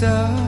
got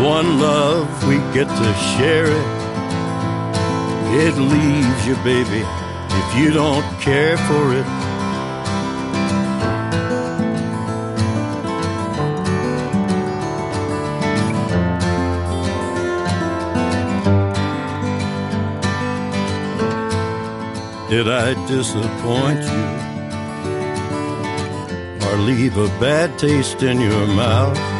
One love, we get to share it. It leaves you, baby, if you don't care for it. Did I disappoint you? Or leave a bad taste in your mouth?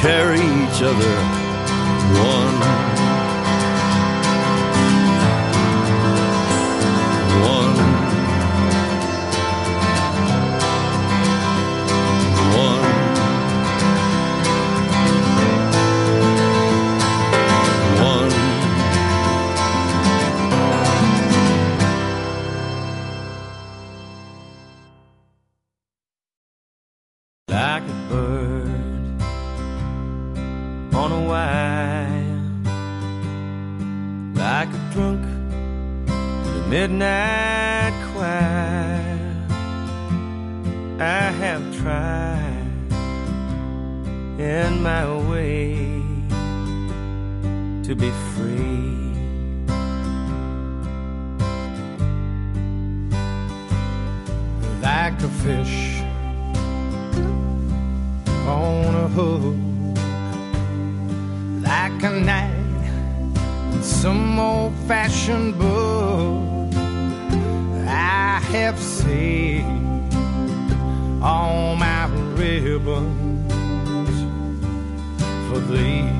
carry each other one. On a hook like a knight in some old fashioned book. I have saved all my ribbons for thee.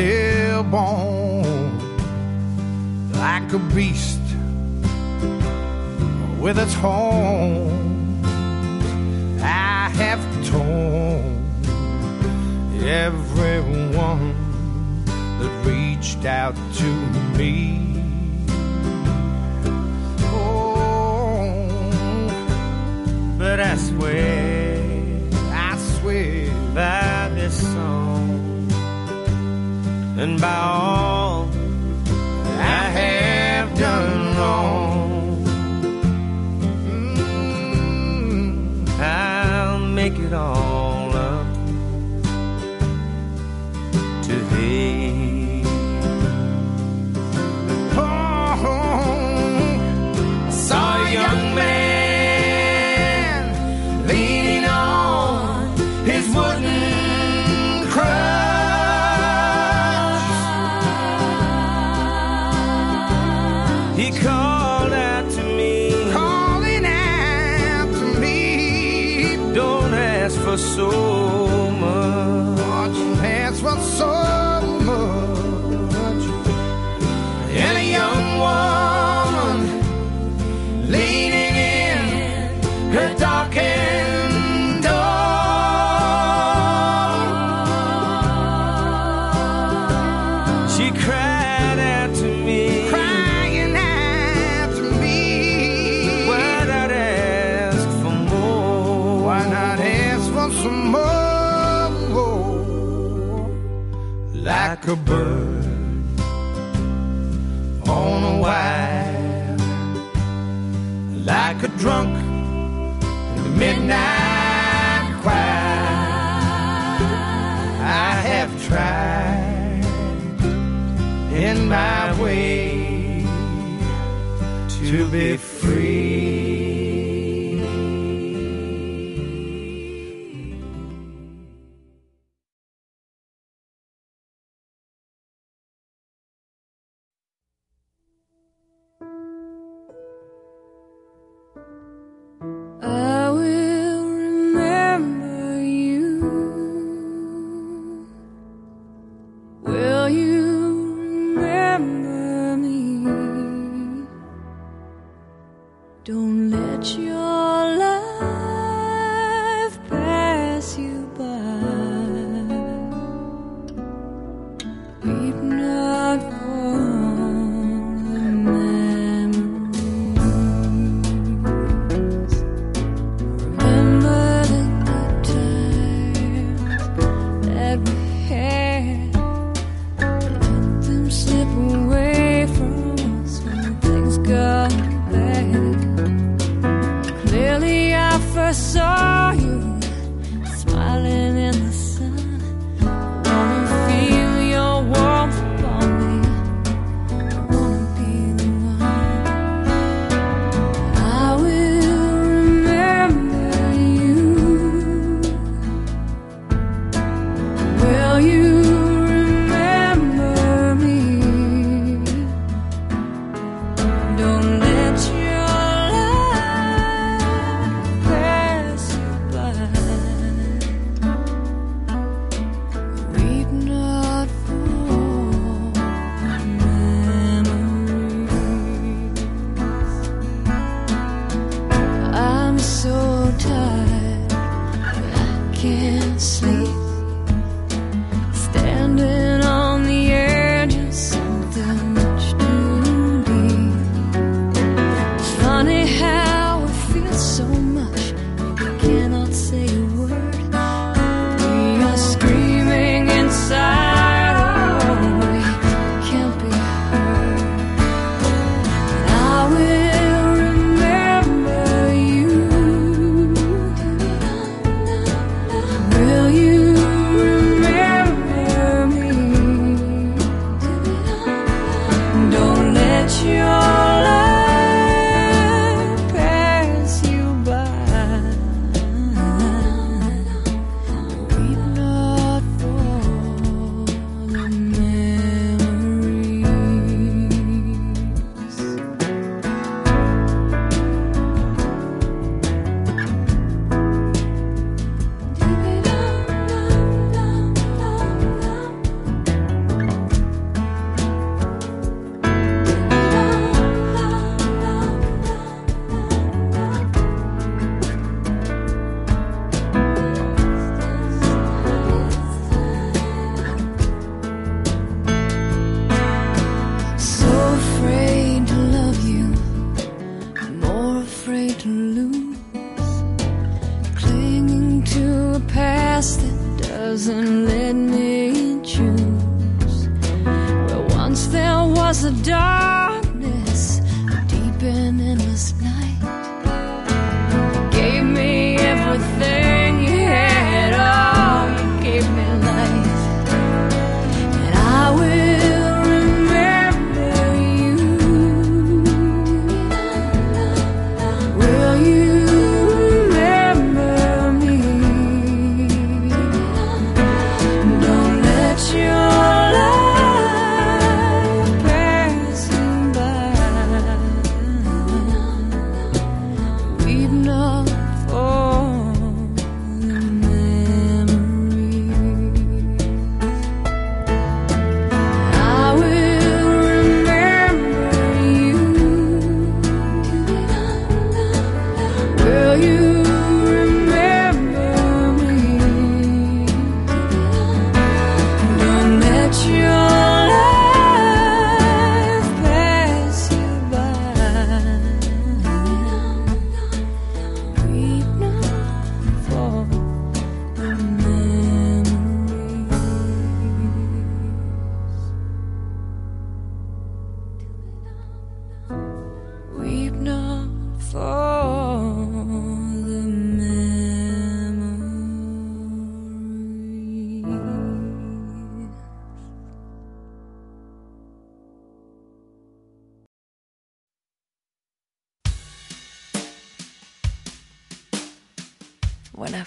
still born like a beast with its horns. I have torn everyone that reached out to me. Oh, but I swear, I swear that and by all I have done wrong. Mm, I'll make it all. deep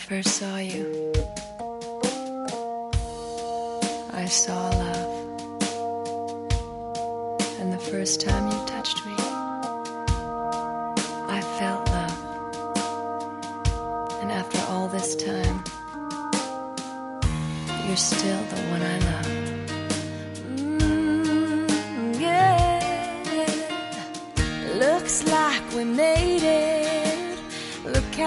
first saw you, I saw love. And the first time you touched me, I felt love. And after all this time, you're still the one I love. Mm, yeah. Looks like we made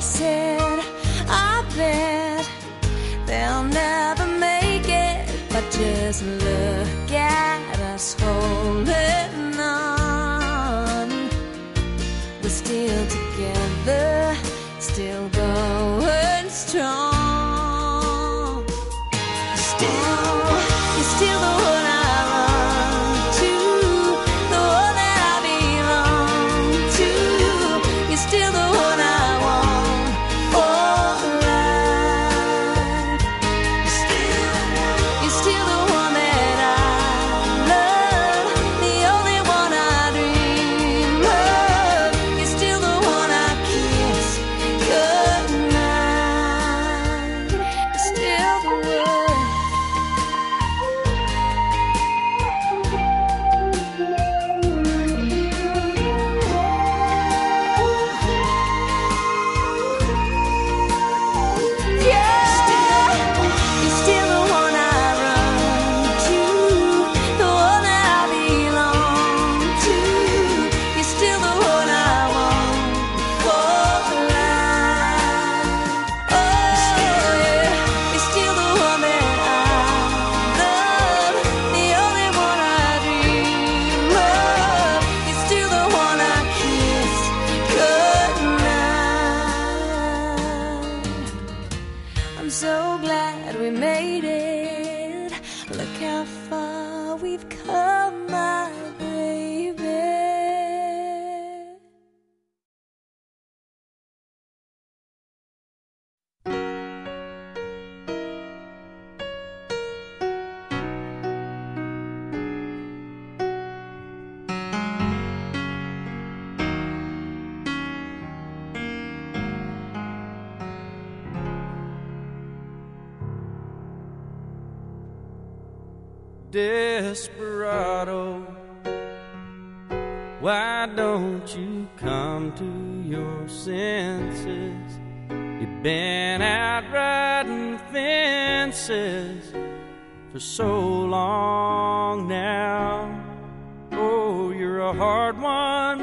said, I bet they'll never make it, but just look. Desperado. Why don't you come to your senses? You've been out riding fences for so long now. Oh, you're a hard one,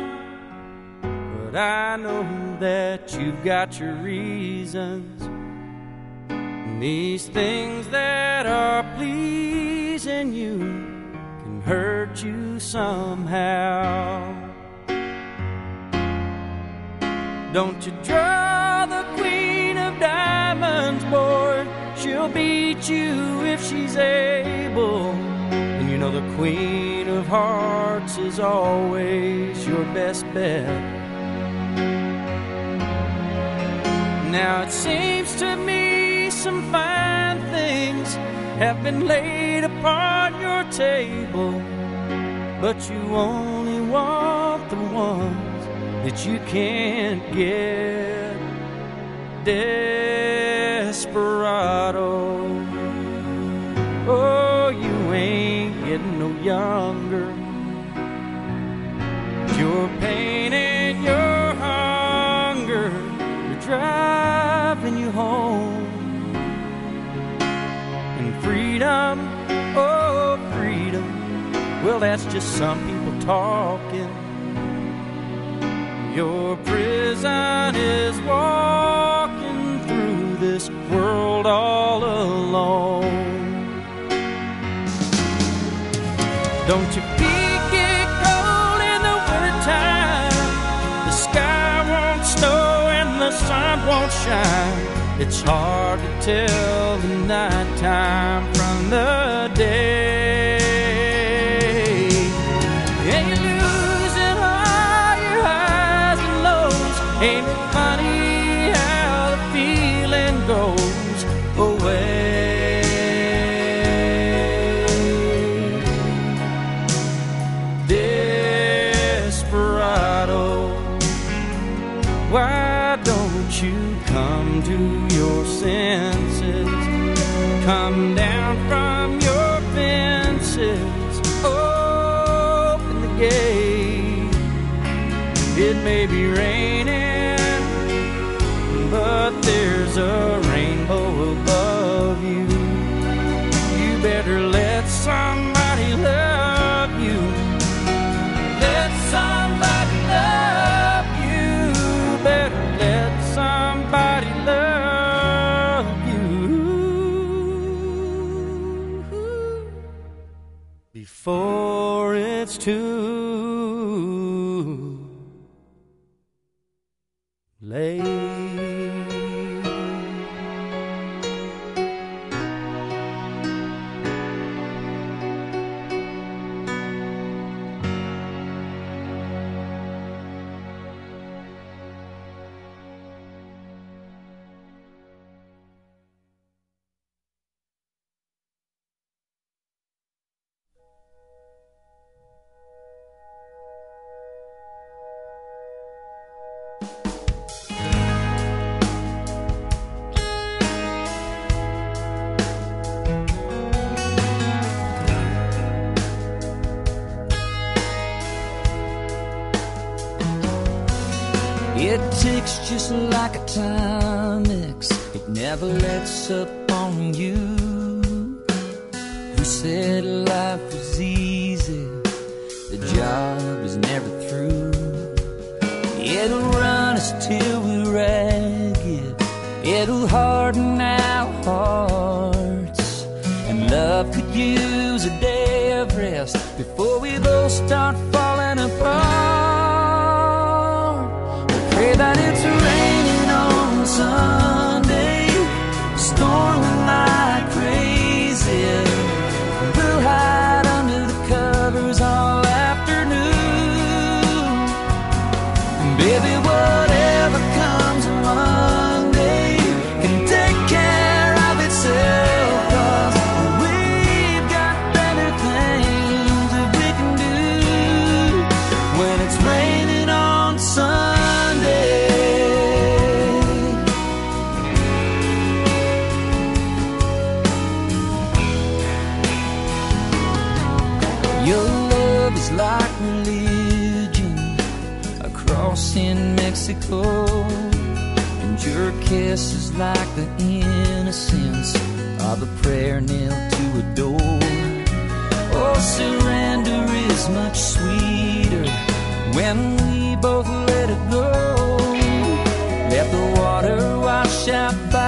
but I know that you've got your reasons. And these things that are pleasing you can hurt you somehow. Don't you draw the queen of diamonds, boy. She'll beat you if she's able. And you know the queen of hearts is always your best bet. Now it seems to me some fine things have been laid upon your table, but you only want the ones that you can't get. Desperado. Oh, you ain't getting no younger. Well, that's just some people talking. Your prison is walking through this world all alone. Don't you peek get cold in the wintertime? The sky won't snow and the sun won't shine. It's hard to tell the nighttime we like the innocence of a prayer nailed to a door. Oh, surrender is much sweeter when we both let it go. Let the water wash out bodies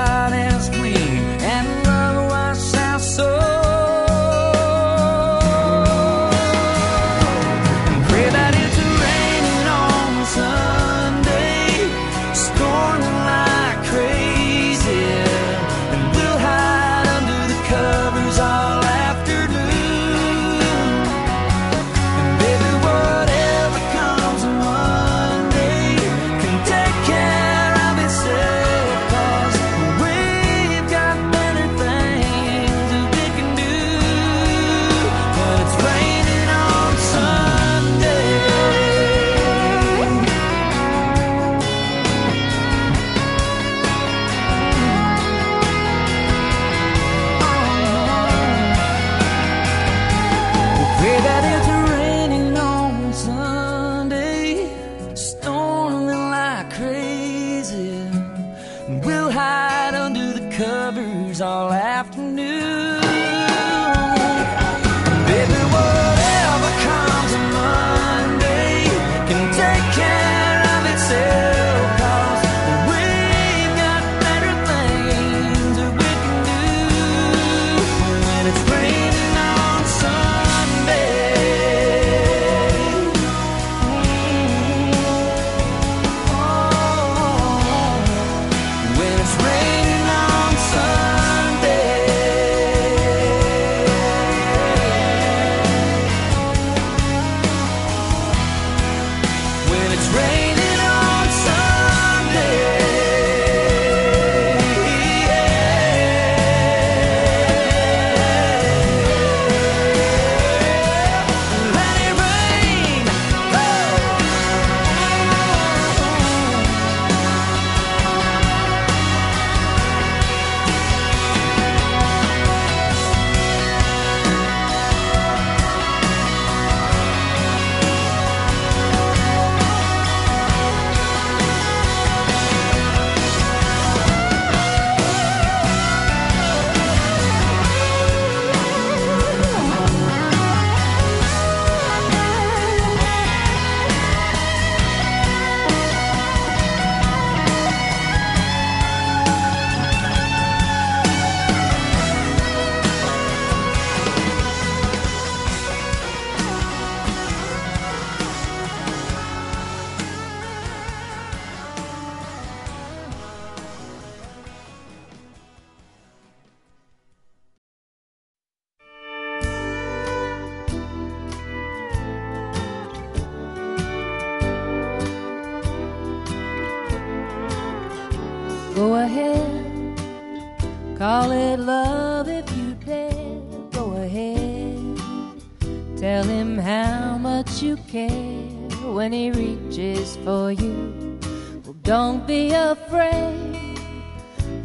you care when he reaches for you. Well, don't be afraid.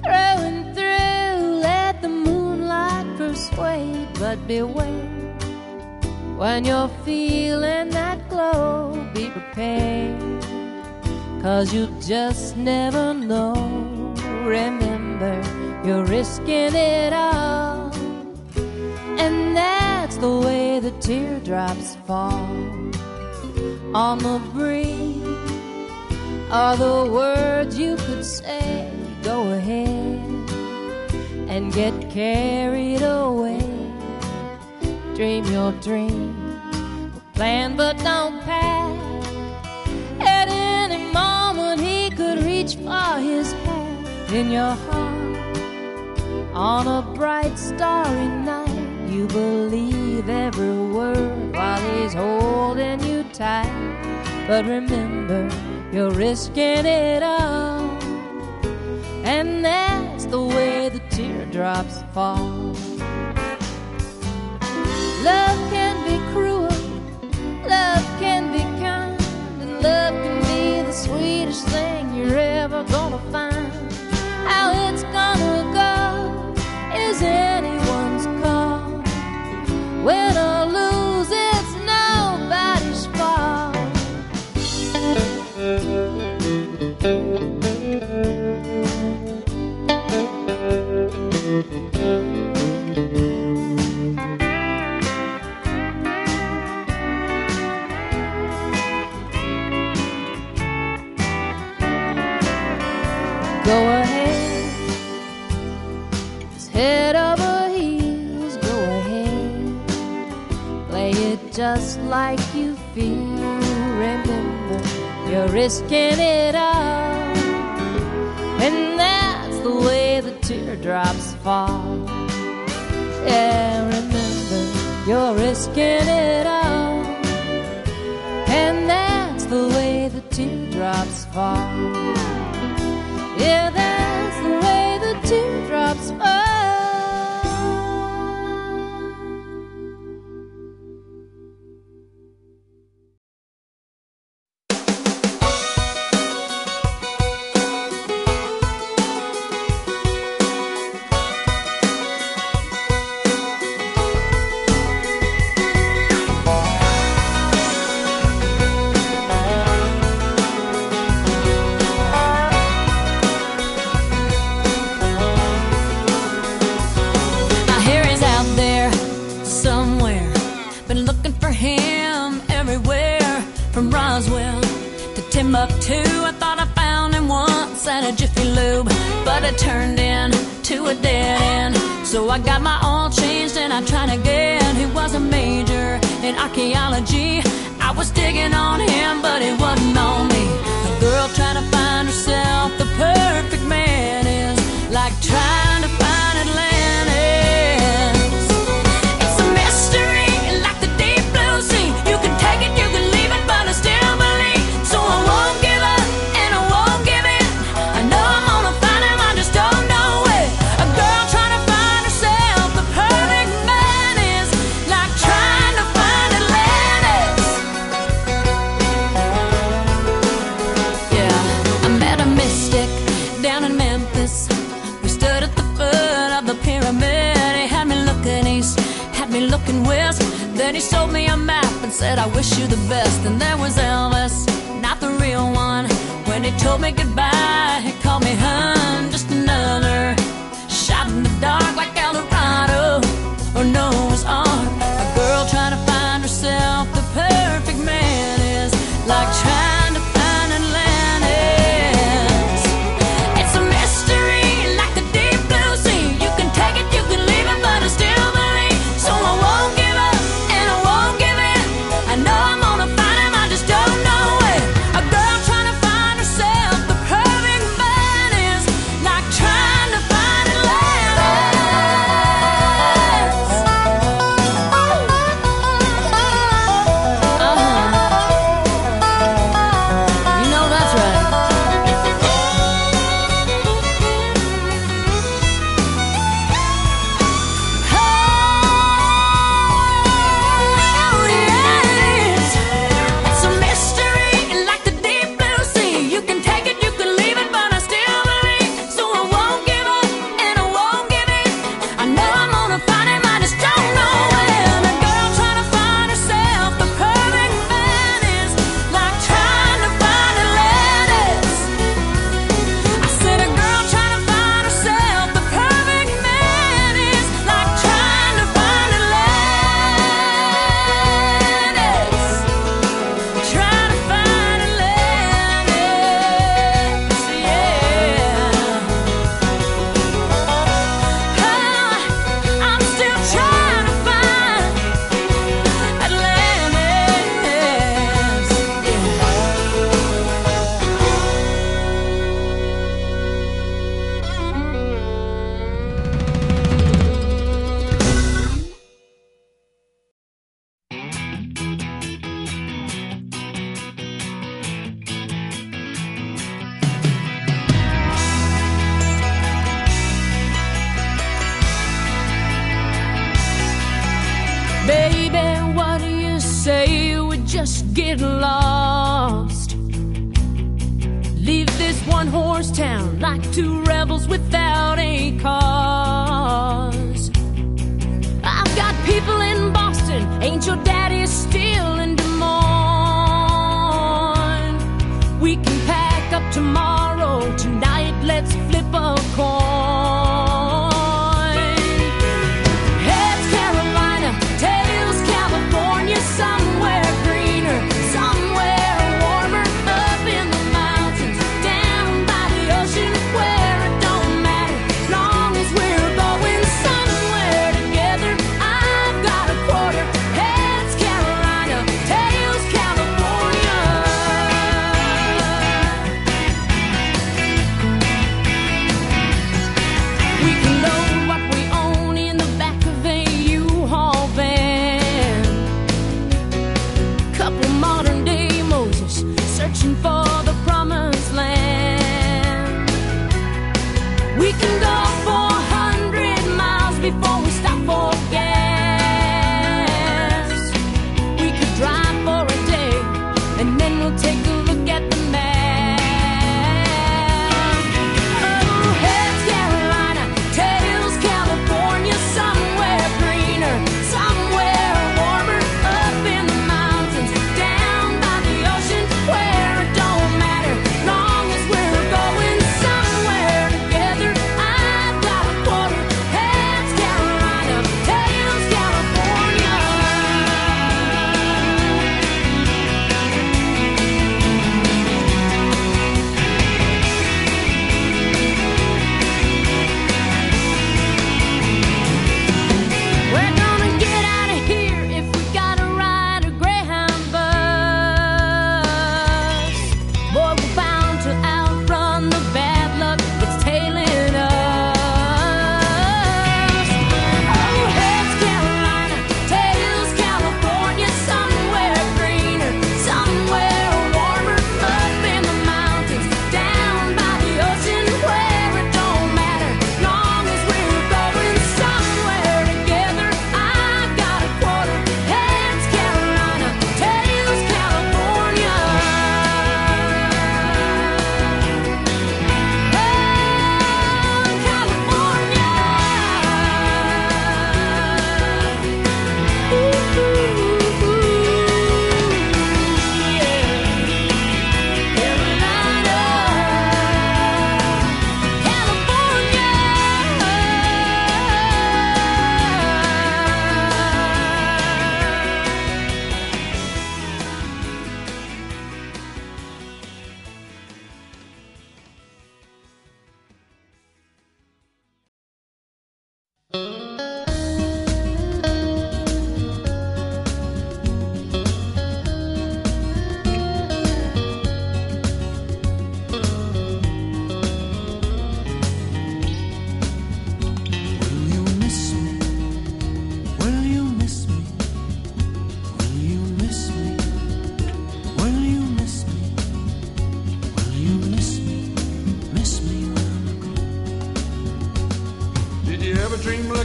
Through and through, let the moonlight persuade, but beware. When you're feeling that glow, be prepared. Cause you just never know. Remember, you're risking it all. And that's the way the teardrops fall on the breeze. Are the words you could say, go ahead and get carried away. Dream your dream, plan but don't pack. At any moment, he could reach for his hand in your heart. On a bright, starry night, you believe every word while he's holding you tight. But remember, you're risking it all. And that's the way the teardrops fall. Love can be cruel, love can be kind, and love can be the sweetest thing you're ever gonna find. How just like you feel. Remember, you're risking it all. And that's the way the teardrops fall. Yeah, remember, you're risking it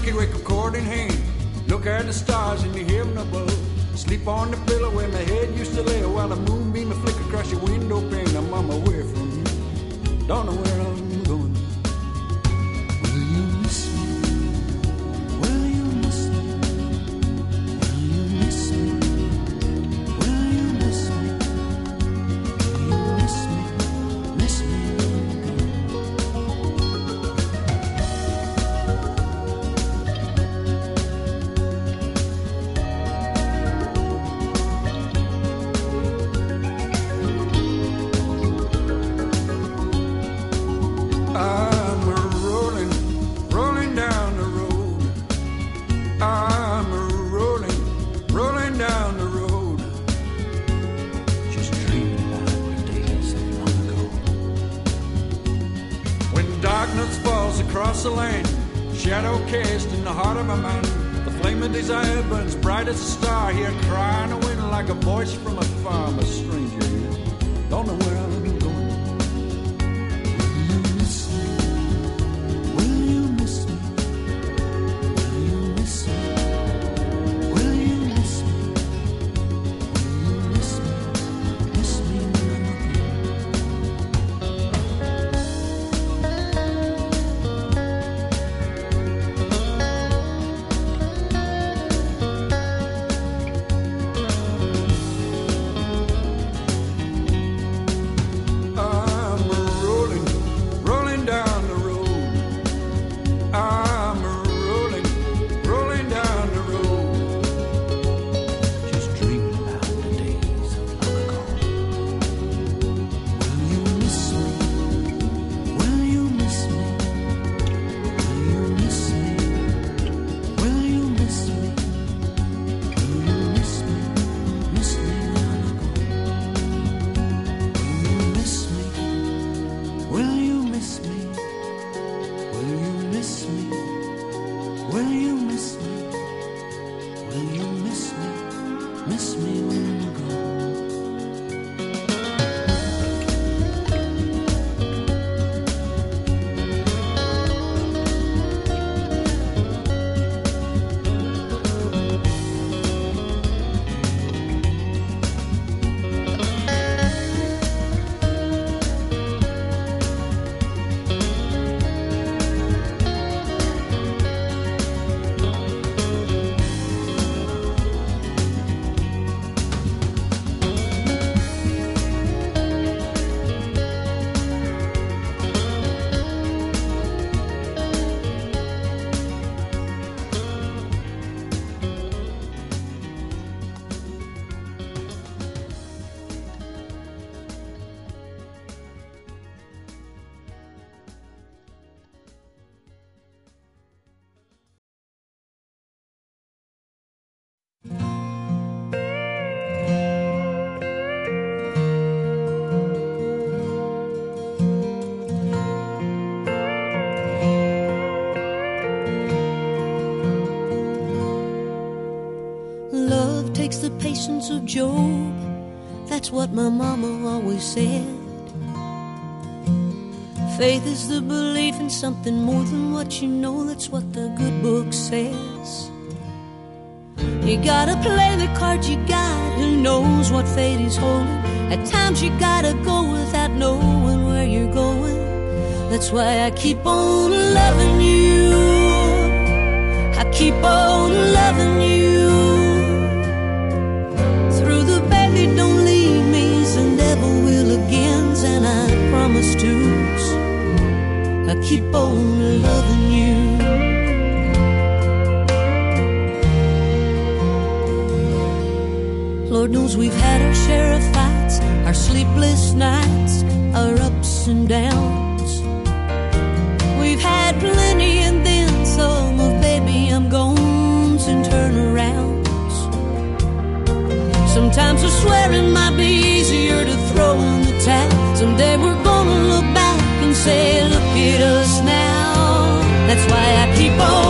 ever dream lucky, wake up cord in hand? Look at the stars in the heaven above. Sleep on the pillow where my head used to lay while the moonbeam flicker across your window pane. I'm on my way from you. Don't know where I'm Job. That's what my mama always said. Faith is the belief in something more than what you know. That's what the good book says. You gotta play the cards you got. Who knows what fate is holding? At times you gotta go without knowing where you're going. That's why I keep on loving you. I keep on keep on loving you. Lord knows we've had our share of fights, our sleepless nights, our ups and downs. We've had plenty and then some of baby I'm gones and turnarounds. Sometimes the swearing might be easier to throw in the towel. Someday we're gonna look back and say why I keep on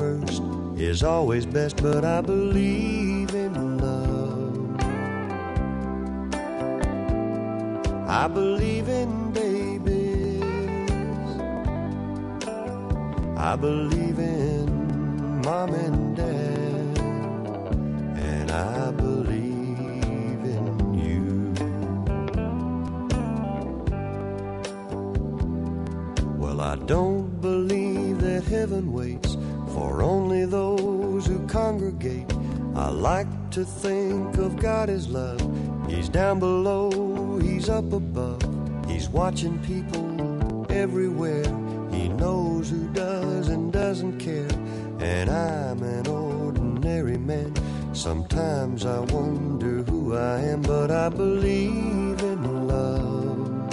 first is always best. But I believe in love. I believe in babies. I believe to think of God as love. He's down below, he's up above. He's watching people everywhere. He knows who does and doesn't care. And I'm an ordinary man. Sometimes I wonder who I am, but I believe in love.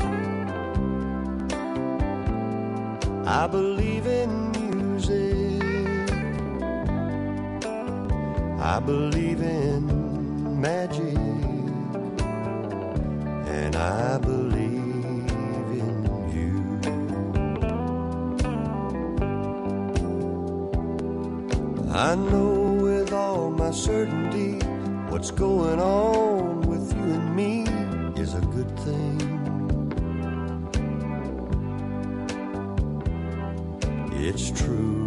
I believe in I believe in magic. And I believe in you. I know with all my certainty what's going on with you and me is a good thing. It's true.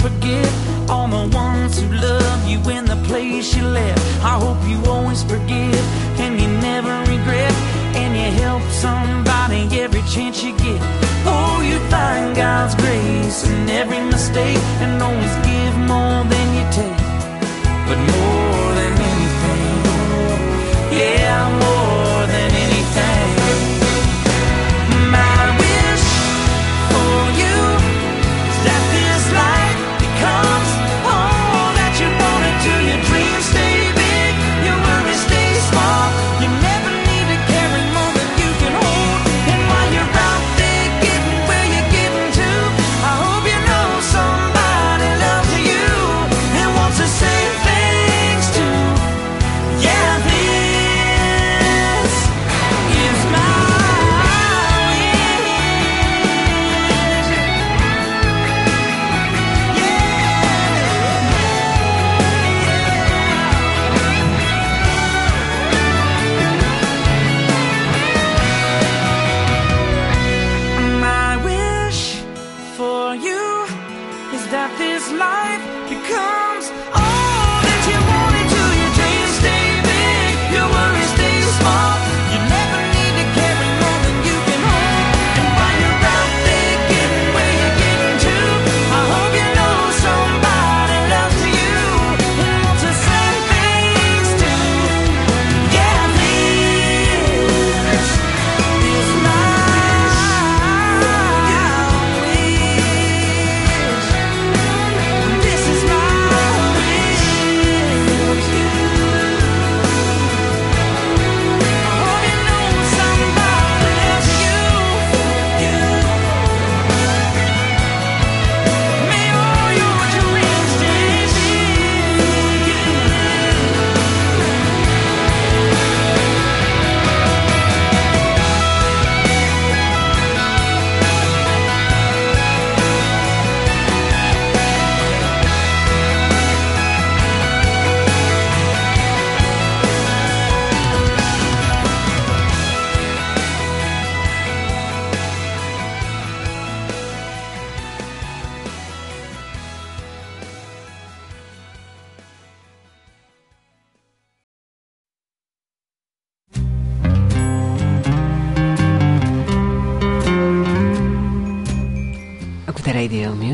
forget all the ones who love you in the place you left. I hope you always forgive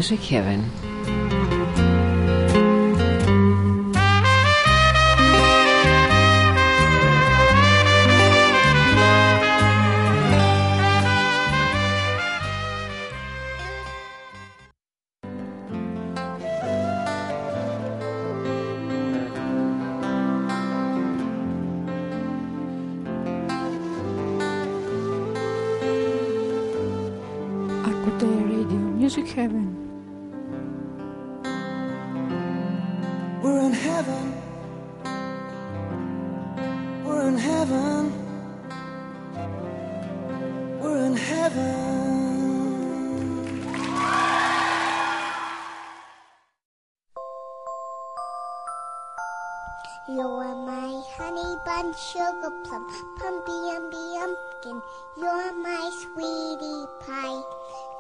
Music Heaven. Sugar plum, pumpy. You're my sweetie pie.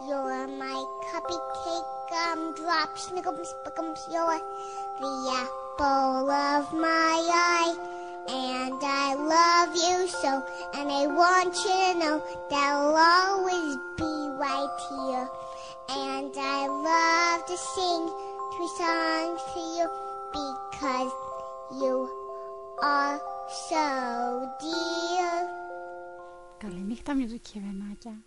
You're my cupcake gumdrop, snickums, spickums. You're the apple of my eye. And I love you so, and I want you to know that I'll always be right here. And I love to sing three songs to you because you are so dear. Καληνύχτα, music heavenάκια.